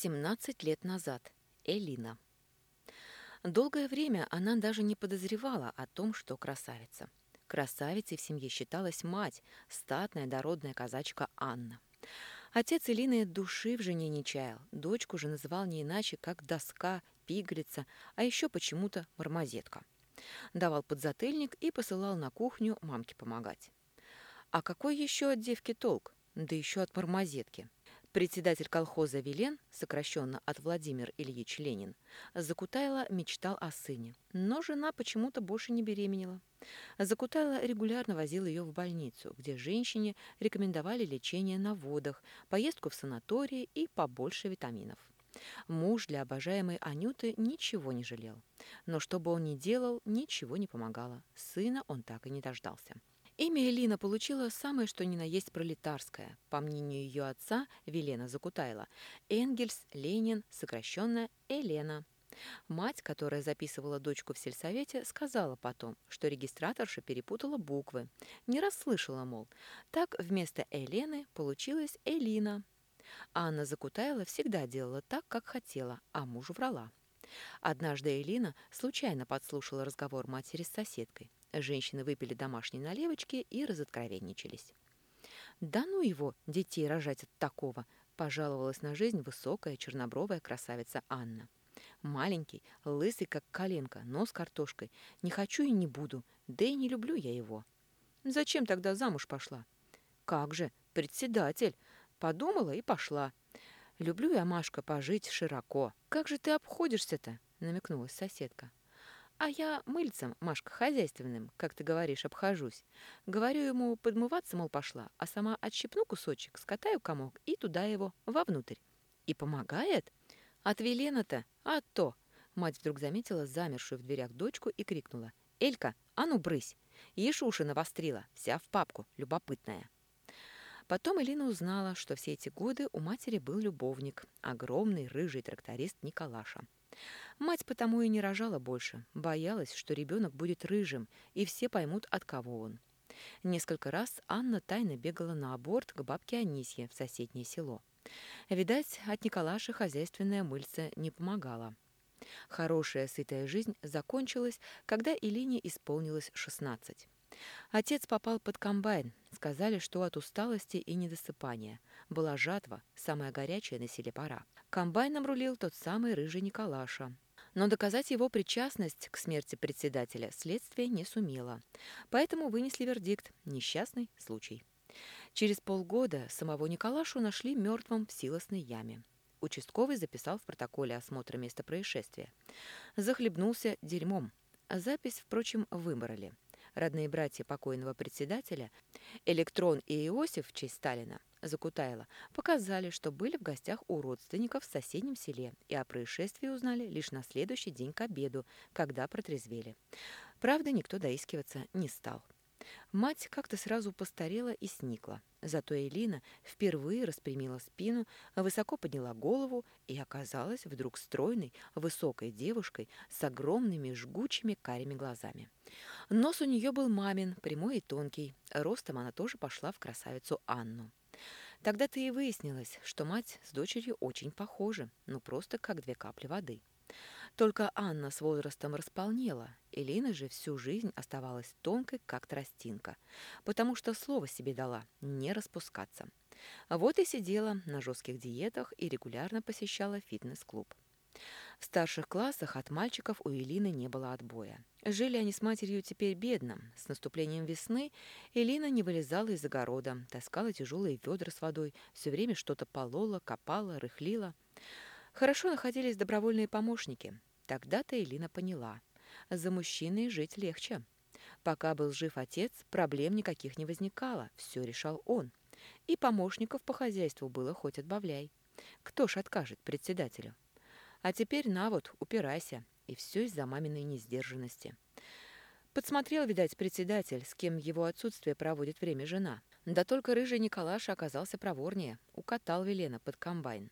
17 лет назад. Элина. Долгое время она даже не подозревала о том, что красавица. Красавицей в семье считалась мать, статная дородная казачка Анна. Отец Элины души в жене не чаял, дочку же называл не иначе, как доска, пигалица, а еще почему-то мармозетка. Давал подзатыльник и посылал на кухню мамке помогать. А какой еще от девки толк? Да еще от мармозетки. Председатель колхоза «Велен», сокращенно от Владимир Ильич Ленин, Закутайло мечтал о сыне, но жена почему-то больше не беременела. Закутайло регулярно возил ее в больницу, где женщине рекомендовали лечение на водах, поездку в санатории и побольше витаминов. Муж для обожаемой Анюты ничего не жалел. Но что бы он ни делал, ничего не помогало. Сына он так и не дождался. Имя Элина получила самое что ни на есть пролетарское, по мнению ее отца Велена Закутайла, Энгельс, Ленин, сокращенно Елена. Мать, которая записывала дочку в сельсовете, сказала потом, что регистраторша перепутала буквы. Не расслышала, мол. Так вместо Елены получилась Элина. Анна Закутайла всегда делала так, как хотела, а мужу врала. Однажды Элина случайно подслушала разговор матери с соседкой. Женщины выпили домашние наливочки и разоткровенничались. «Да ну его, детей рожать от такого!» – пожаловалась на жизнь высокая чернобровая красавица Анна. «Маленький, лысый, как коленка, нос картошкой. Не хочу и не буду, да и не люблю я его». «Зачем тогда замуж пошла?» «Как же, председатель!» Подумала и пошла. «Люблю я, Машка, пожить широко. Как же ты обходишься-то?» – намекнулась соседка. А я мыльцем, Машка, хозяйственным, как ты говоришь, обхожусь. Говорю ему, подмываться, мол, пошла, а сама отщипну кусочек, скатаю комок и туда его, вовнутрь. И помогает? От Велена-то? А то! Мать вдруг заметила замершую в дверях дочку и крикнула. «Элька, а ну брысь!» Ишь уши навострила, вся в папку, любопытная. Потом Элина узнала, что все эти годы у матери был любовник, огромный рыжий тракторист Николаша. Мать потому и не рожала больше, боялась, что ребенок будет рыжим, и все поймут, от кого он. Несколько раз Анна тайно бегала на аборт к бабке Анисье в соседнее село. Видать, от Николаши хозяйственная мыльца не помогала. Хорошая сытая жизнь закончилась, когда Илине исполнилось 16. Отец попал под комбайн. Сказали, что от усталости и недосыпания. Была жатва, самая горячая на селе пора. Комбайном рулил тот самый рыжий Николаша. Но доказать его причастность к смерти председателя следствие не сумело. Поэтому вынесли вердикт – несчастный случай. Через полгода самого Николашу нашли мертвым в силосной яме. Участковый записал в протоколе осмотра места происшествия. Захлебнулся дерьмом. Запись, впрочем, вымороли. Родные братья покойного председателя, Электрон и Иосиф в честь Сталина, Закутайла, показали, что были в гостях у родственников в соседнем селе и о происшествии узнали лишь на следующий день к обеду, когда протрезвели. Правда, никто доискиваться не стал. Мать как-то сразу постарела и сникла. Зато Элина впервые распрямила спину, высоко подняла голову и оказалась вдруг стройной, высокой девушкой с огромными жгучими карими глазами. Нос у нее был мамин, прямой и тонкий. Ростом она тоже пошла в красавицу Анну. Тогда-то и выяснилось, что мать с дочерью очень похожи, ну просто как две капли воды. Только Анна с возрастом располнела, Элина же всю жизнь оставалась тонкой, как тростинка, потому что слово себе дала – не распускаться. Вот и сидела на жестких диетах и регулярно посещала фитнес-клуб. В старших классах от мальчиков у Элины не было отбоя. Жили они с матерью теперь бедно. С наступлением весны Элина не вылезала из огорода, таскала тяжелые ведра с водой, все время что-то полола, копала, рыхлила. Хорошо находились добровольные помощники. Тогда-то Элина поняла. За мужчиной жить легче. Пока был жив отец, проблем никаких не возникало, все решал он. И помощников по хозяйству было хоть отбавляй. Кто ж откажет председателю? А теперь на вот, упирайся. И все из-за маминой несдержанности. Подсмотрел, видать, председатель, с кем его отсутствие проводит время жена. Да только рыжий Николаша оказался проворнее, укатал Велена под комбайн.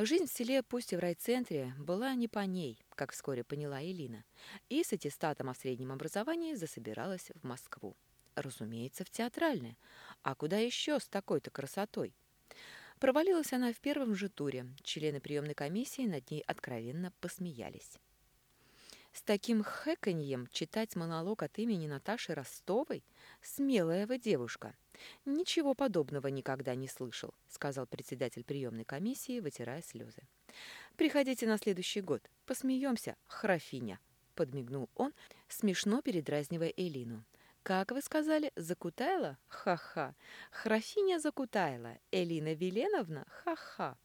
Жизнь в селе, пусть и в райцентре, была не по ней, как вскоре поняла Элина, и с аттестатом о среднем образовании засобиралась в Москву. Разумеется, в театральное. А куда еще с такой-то красотой? Провалилась она в первом же туре. Члены приемной комиссии над ней откровенно посмеялись. С таким хэканьем читать монолог от имени Наташи Ростовой? Смелая вы девушка. Ничего подобного никогда не слышал, сказал председатель приемной комиссии, вытирая слезы. Приходите на следующий год. Посмеемся, храфиня, подмигнул он, смешно передразнивая Элину. «Как вы сказали, Закутайла? Ха-ха! Храфиня Закутайла! Элина Веленовна? Ха-ха!»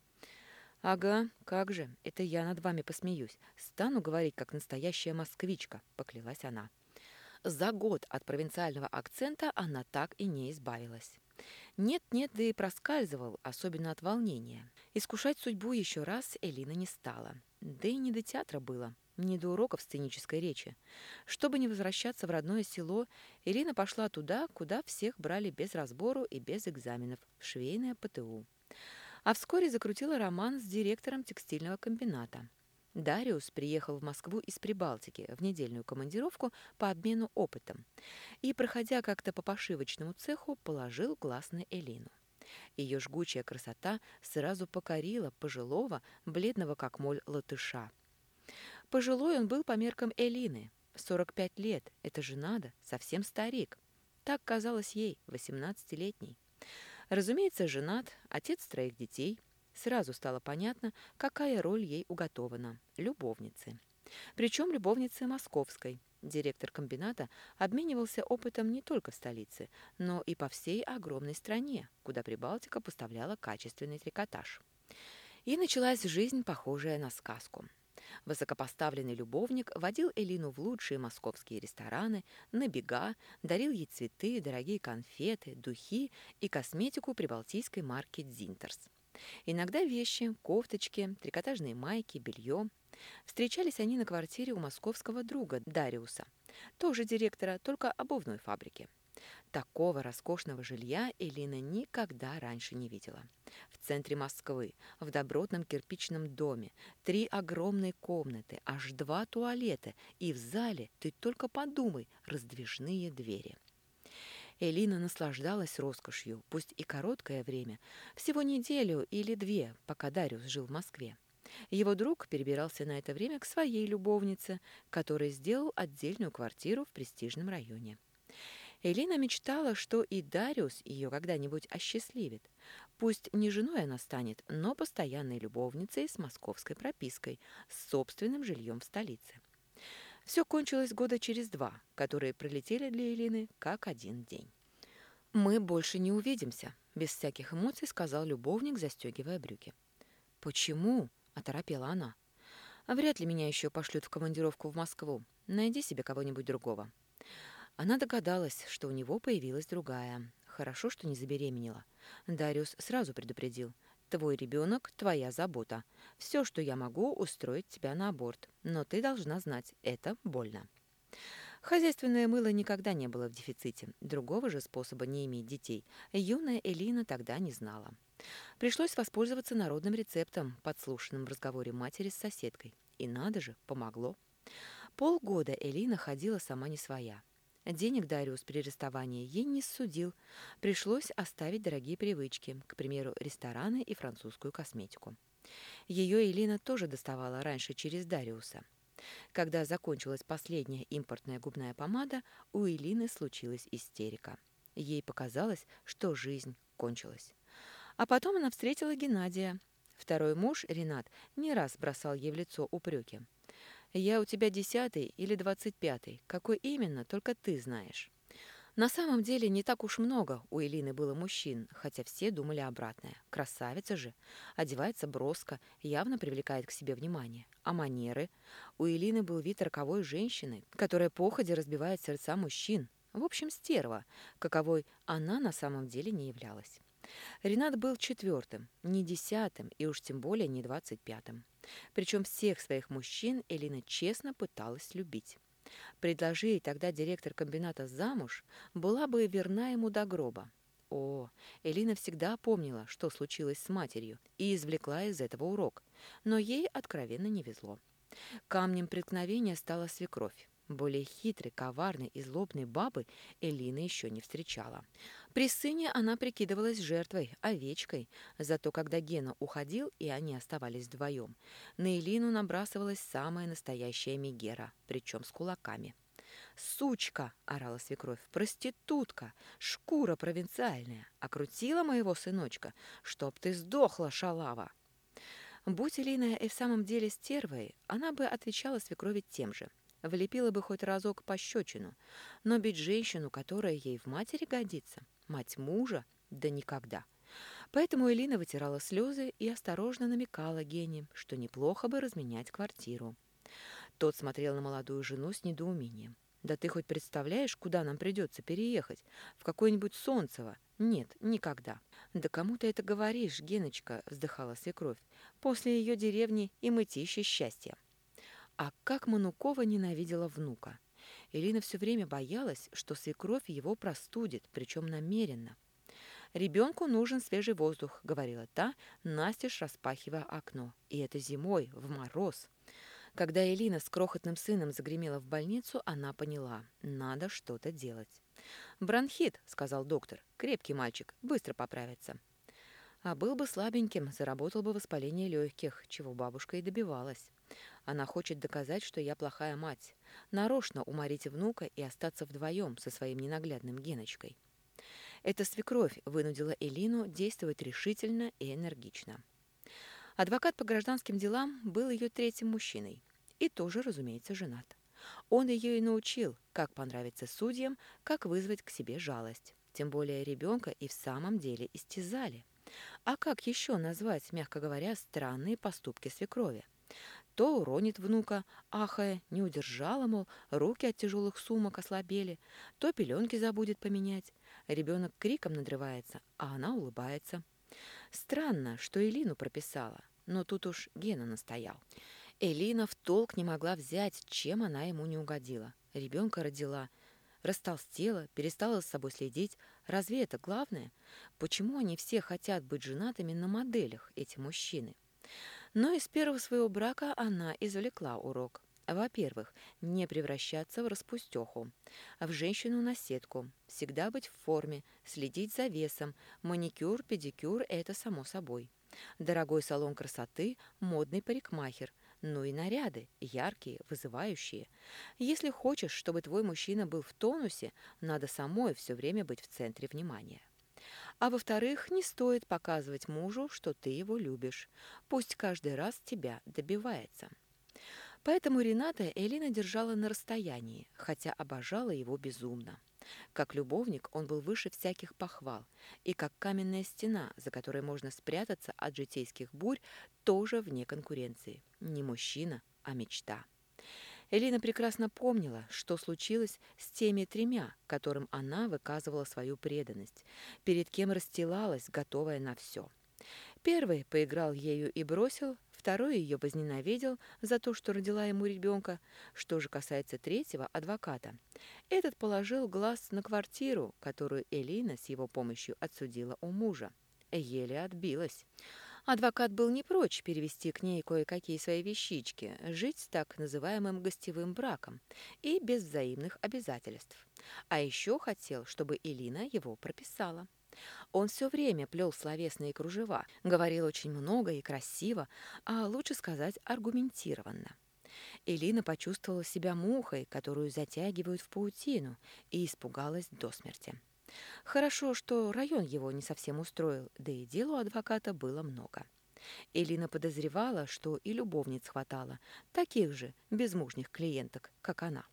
«Ага, как же, это я над вами посмеюсь. Стану говорить, как настоящая москвичка», — поклялась она. За год от провинциального акцента она так и не избавилась. Нет-нет, да и проскальзывал, особенно от волнения. Искушать судьбу еще раз Элина не стала. Да и не до театра было не до уроков сценической речи. Чтобы не возвращаться в родное село, Ирина пошла туда, куда всех брали без разбору и без экзаменов, швейное ПТУ. А вскоре закрутила роман с директором текстильного комбината. Дариус приехал в Москву из Прибалтики в недельную командировку по обмену опытом и, проходя как-то по пошивочному цеху, положил глаз на Элину. Ее жгучая красота сразу покорила пожилого, бледного как моль латыша – Пожилой он был по меркам Элины. 45 лет, это же надо, совсем старик. Так казалось ей, 18-летней. Разумеется, женат, отец троих детей. Сразу стало понятно, какая роль ей уготована – любовницы. Причем любовницы московской. Директор комбината обменивался опытом не только в столице, но и по всей огромной стране, куда Прибалтика поставляла качественный трикотаж. И началась жизнь, похожая на сказку – Высокопоставленный любовник водил Элину в лучшие московские рестораны, на бега, дарил ей цветы, дорогие конфеты, духи и косметику прибалтийской марки «Дзинтерс». Иногда вещи, кофточки, трикотажные майки, белье. Встречались они на квартире у московского друга Дариуса, тоже директора, только обувной фабрики. Такого роскошного жилья Элина никогда раньше не видела. В центре Москвы, в добротном кирпичном доме, три огромные комнаты, аж два туалета, и в зале, ты только подумай, раздвижные двери. Элина наслаждалась роскошью, пусть и короткое время, всего неделю или две, пока Дариус жил в Москве. Его друг перебирался на это время к своей любовнице, который сделал отдельную квартиру в престижном районе. Элина мечтала, что и Дариус ее когда-нибудь осчастливит. Пусть не женой она станет, но постоянной любовницей с московской пропиской, с собственным жильем в столице. Все кончилось года через два, которые пролетели для Элины как один день. «Мы больше не увидимся», — без всяких эмоций сказал любовник, застегивая брюки. «Почему?» — оторопела она. «Вряд ли меня еще пошлют в командировку в Москву. Найди себе кого-нибудь другого». Она догадалась, что у него появилась другая. Хорошо, что не забеременела. Дариус сразу предупредил. «Твой ребенок – твоя забота. Все, что я могу, устроить тебя на аборт. Но ты должна знать, это больно». Хозяйственное мыло никогда не было в дефиците. Другого же способа не иметь детей юная Элина тогда не знала. Пришлось воспользоваться народным рецептом, подслушанным в разговоре матери с соседкой. И надо же, помогло. Полгода Элина ходила сама не своя. Денег Дариус при расставании ей не судил. Пришлось оставить дорогие привычки, к примеру, рестораны и французскую косметику. Ее Элина тоже доставала раньше через Дариуса. Когда закончилась последняя импортная губная помада, у Элины случилась истерика. Ей показалось, что жизнь кончилась. А потом она встретила Геннадия. Второй муж, Ренат, не раз бросал ей в лицо упреки. Я у тебя десятый или двадцать пятый. Какой именно, только ты знаешь. На самом деле не так уж много у Элины было мужчин, хотя все думали обратное. Красавица же, одевается броско, явно привлекает к себе внимание. А манеры? У Элины был вид роковой женщины, которая походе разбивает сердца мужчин. В общем, стерва, каковой она на самом деле не являлась. Ренат был четвертым, не десятым и уж тем более не двадцать пятым. Причем всех своих мужчин Элина честно пыталась любить. Предложи ей тогда директор комбината замуж, была бы верна ему до гроба. О, Элина всегда помнила, что случилось с матерью, и извлекла из этого урок, но ей откровенно не везло. Камнем преткновения стала свекровь. Более хитрой, коварной и злобной бабы Элина еще не встречала. При сыне она прикидывалась жертвой, овечкой, зато когда Гена уходил, и они оставались вдвоем, на Элину набрасывалась самая настоящая Мегера, причем с кулаками. «Сучка!» — орала свекровь. «Проститутка! Шкура провинциальная! Окрутила моего сыночка! Чтоб ты сдохла, шалава!» Будь Элина и в самом деле стервой, она бы отвечала свекрови тем же. Влепила бы хоть разок пощечину. Но бить женщину, которая ей в матери годится, мать мужа, да никогда. Поэтому Элина вытирала слезы и осторожно намекала Гене, что неплохо бы разменять квартиру. Тот смотрел на молодую жену с недоумением. Да ты хоть представляешь, куда нам придется переехать? В какое-нибудь Солнцево? Нет, никогда. Да кому ты это говоришь, Геночка, вздыхала свекровь. После ее деревни и мытище счастья. А как Манукова ненавидела внука. Элина все время боялась, что свекровь его простудит, причем намеренно. «Ребенку нужен свежий воздух», — говорила та, настежь распахивая окно. «И это зимой, в мороз». Когда Элина с крохотным сыном загремела в больницу, она поняла – надо что-то делать. «Бронхит», – сказал доктор. «Крепкий мальчик, быстро поправится». А был бы слабеньким, заработал бы воспаление легких, чего бабушка и добивалась. Она хочет доказать, что я плохая мать. Нарочно уморить внука и остаться вдвоем со своим ненаглядным Геночкой. Эта свекровь вынудила Элину действовать решительно и энергично. Адвокат по гражданским делам был ее третьим мужчиной и тоже, разумеется, женат. Он ее и научил, как понравиться судьям, как вызвать к себе жалость. Тем более ребенка и в самом деле истязали. А как еще назвать, мягко говоря, странные поступки свекрови? То уронит внука, ахая, не удержала, мол, руки от тяжелых сумок ослабели, то пеленки забудет поменять. Ребенок криком надрывается, а она улыбается. Странно, что Элину прописала, но тут уж Гена настоял. Элина в толк не могла взять, чем она ему не угодила. Ребенка родила, растолстела, перестала с собой следить. Разве это главное? Почему они все хотят быть женатыми на моделях, эти мужчины? Но из первого своего брака она извлекла урок. Во-первых, не превращаться в распустеху, а в женщину на сетку, всегда быть в форме, следить за весом, маникюр, педикюр – это само собой. Дорогой салон красоты, модный парикмахер, ну и наряды, яркие, вызывающие. Если хочешь, чтобы твой мужчина был в тонусе, надо самой все время быть в центре внимания. А во-вторых, не стоит показывать мужу, что ты его любишь. Пусть каждый раз тебя добивается. Поэтому Рената Элина держала на расстоянии, хотя обожала его безумно. Как любовник он был выше всяких похвал, и как каменная стена, за которой можно спрятаться от житейских бурь, тоже вне конкуренции. Не мужчина, а мечта. Элина прекрасно помнила, что случилось с теми тремя, которым она выказывала свою преданность, перед кем расстилалась, готовая на все. Первый поиграл ею и бросил, Второй ее возненавидел за то, что родила ему ребенка. Что же касается третьего, адвоката, этот положил глаз на квартиру, которую Элина с его помощью отсудила у мужа. Еле отбилась. Адвокат был не прочь перевести к ней кое-какие свои вещички, жить с так называемым гостевым браком и без взаимных обязательств. А еще хотел, чтобы Элина его прописала. Он все время плел словесные кружева, говорил очень много и красиво, а лучше сказать аргументированно. Элина почувствовала себя мухой, которую затягивают в паутину, и испугалась до смерти. Хорошо, что район его не совсем устроил, да и делу адвоката было много. Элина подозревала, что и любовниц хватало, таких же безмужних клиенток, как она.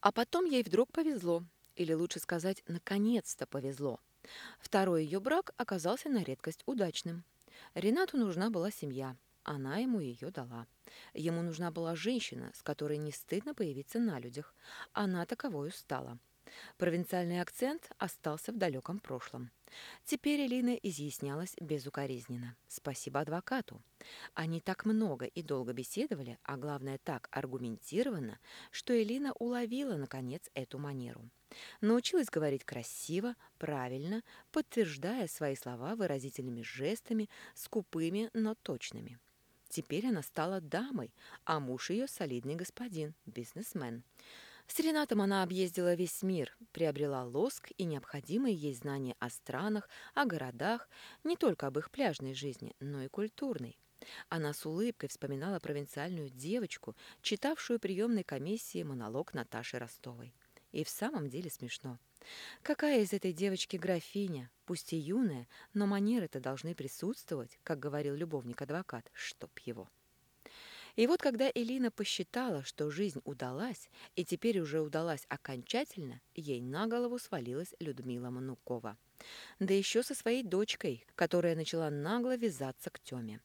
А потом ей вдруг повезло, или лучше сказать, наконец-то повезло – Второй ее брак оказался на редкость удачным. Ренату нужна была семья. Она ему ее дала. Ему нужна была женщина, с которой не стыдно появиться на людях. Она таковой стала. Провинциальный акцент остался в далеком прошлом. Теперь Элина изъяснялась безукоризненно. Спасибо адвокату. Они так много и долго беседовали, а главное так аргументированно, что Элина уловила, наконец, эту манеру. Научилась говорить красиво, правильно, подтверждая свои слова выразительными жестами, скупыми, но точными. Теперь она стала дамой, а муж ее солидный господин, бизнесмен. С Ренатом она объездила весь мир, приобрела лоск и необходимые ей знания о странах, о городах, не только об их пляжной жизни, но и культурной. Она с улыбкой вспоминала провинциальную девочку, читавшую приемной комиссии монолог Наташи Ростовой. И в самом деле смешно. Какая из этой девочки графиня, пусть и юная, но манеры-то должны присутствовать, как говорил любовник-адвокат, чтоб его. И вот когда Элина посчитала, что жизнь удалась, и теперь уже удалась окончательно, ей на голову свалилась Людмила Манукова. Да еще со своей дочкой, которая начала нагло вязаться к Теме.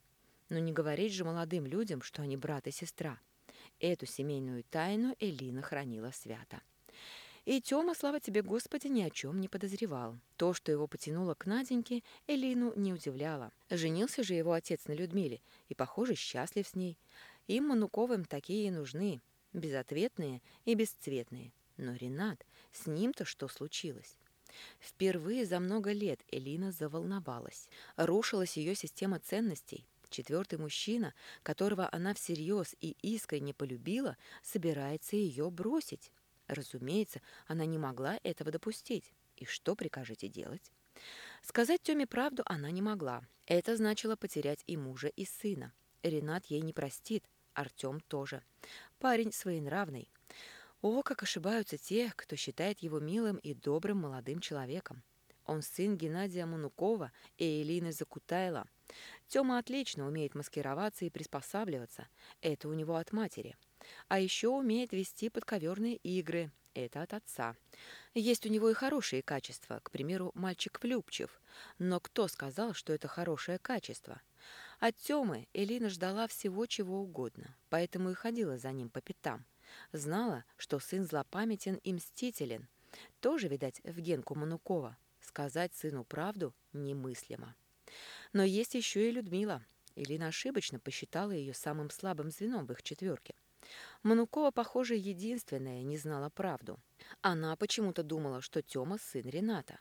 Но не говорить же молодым людям, что они брат и сестра. Эту семейную тайну Элина хранила свято. И Тёма, слава тебе, Господи, ни о чем не подозревал. То, что его потянуло к Наденьке, Элину не удивляло. Женился же его отец на Людмиле и, похоже, счастлив с ней. Им, Мануковым, такие и нужны, безответные и бесцветные. Но Ренат, с ним-то что случилось? Впервые за много лет Элина заволновалась. Рушилась ее система ценностей. Четвертый мужчина, которого она всерьез и искренне полюбила, собирается ее бросить. Разумеется, она не могла этого допустить. И что прикажете делать? Сказать Тёме правду она не могла. Это значило потерять и мужа, и сына. Ренат ей не простит, Артем тоже. Парень своенравный. О, как ошибаются те, кто считает его милым и добрым молодым человеком. Он сын Геннадия Манукова и Элины Закутайла. Тёма отлично умеет маскироваться и приспосабливаться. Это у него от матери. А еще умеет вести подковерные игры. Это от отца. Есть у него и хорошие качества, к примеру, мальчик влюбчив. Но кто сказал, что это хорошее качество? От Тёмы Элина ждала всего чего угодно, поэтому и ходила за ним по пятам. Знала, что сын злопамятен и мстителен. Тоже, видать, в Генку Манукова. Сказать сыну правду немыслимо. Но есть еще и Людмила. Элина ошибочно посчитала ее самым слабым звеном в их четверке. Манукова, похоже, единственная не знала правду. Она почему-то думала, что Тёма сын Рената.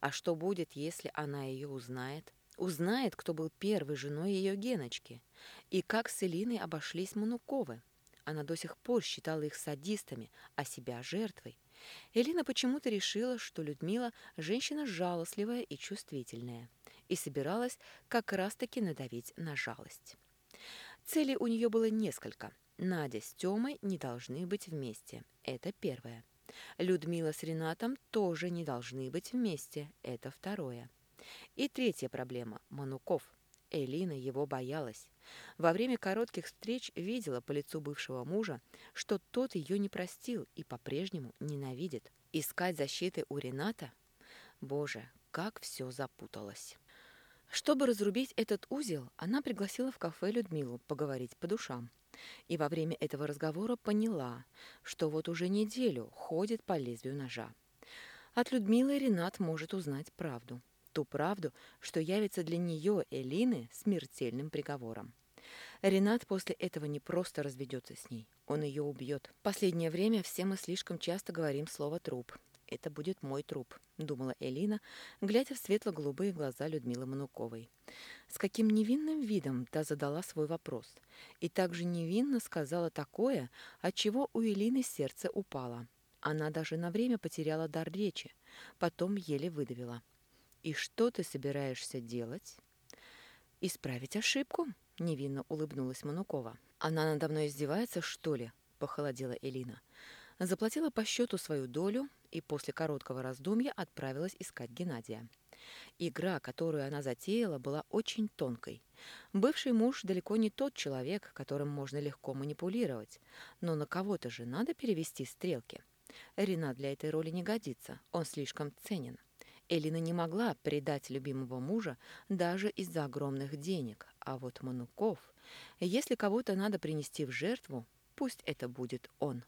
А что будет, если она ее узнает? Узнает, кто был первой женой ее Геночки. И как с Элиной обошлись Мануковы. Она до сих пор считала их садистами, а себя жертвой. Элина почему-то решила, что Людмила – женщина жалостливая и чувствительная, и собиралась как раз-таки надавить на жалость. Целей у нее было несколько – Надя с Тёмой не должны быть вместе. Это первое. Людмила с Ренатом тоже не должны быть вместе. Это второе. И третья проблема – Мануков. Элина его боялась. Во время коротких встреч видела по лицу бывшего мужа, что тот ее не простил и по-прежнему ненавидит. Искать защиты у Рената? Боже, как все запуталось. Чтобы разрубить этот узел, она пригласила в кафе Людмилу поговорить по душам. И во время этого разговора поняла, что вот уже неделю ходит по лезвию ножа. От Людмилы Ренат может узнать правду. Ту правду, что явится для нее, Элины, смертельным приговором. Ренат после этого не просто разведется с ней, он ее убьет. Последнее время все мы слишком часто говорим слово «труп» это будет мой труп», — думала Элина, глядя в светло-голубые глаза Людмилы Мануковой. С каким невинным видом та задала свой вопрос. И также невинно сказала такое, от чего у Элины сердце упало. Она даже на время потеряла дар речи, потом еле выдавила. «И что ты собираешься делать?» «Исправить ошибку?» — невинно улыбнулась Манукова. «Она надо мной издевается, что ли?» — похолодела Элина. Заплатила по счету свою долю и после короткого раздумья отправилась искать Геннадия. Игра, которую она затеяла, была очень тонкой. Бывший муж далеко не тот человек, которым можно легко манипулировать, но на кого-то же надо перевести стрелки. Ренат для этой роли не годится, он слишком ценен. Элина не могла предать любимого мужа даже из-за огромных денег, а вот Мануков, если кого-то надо принести в жертву, пусть это будет он.